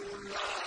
الله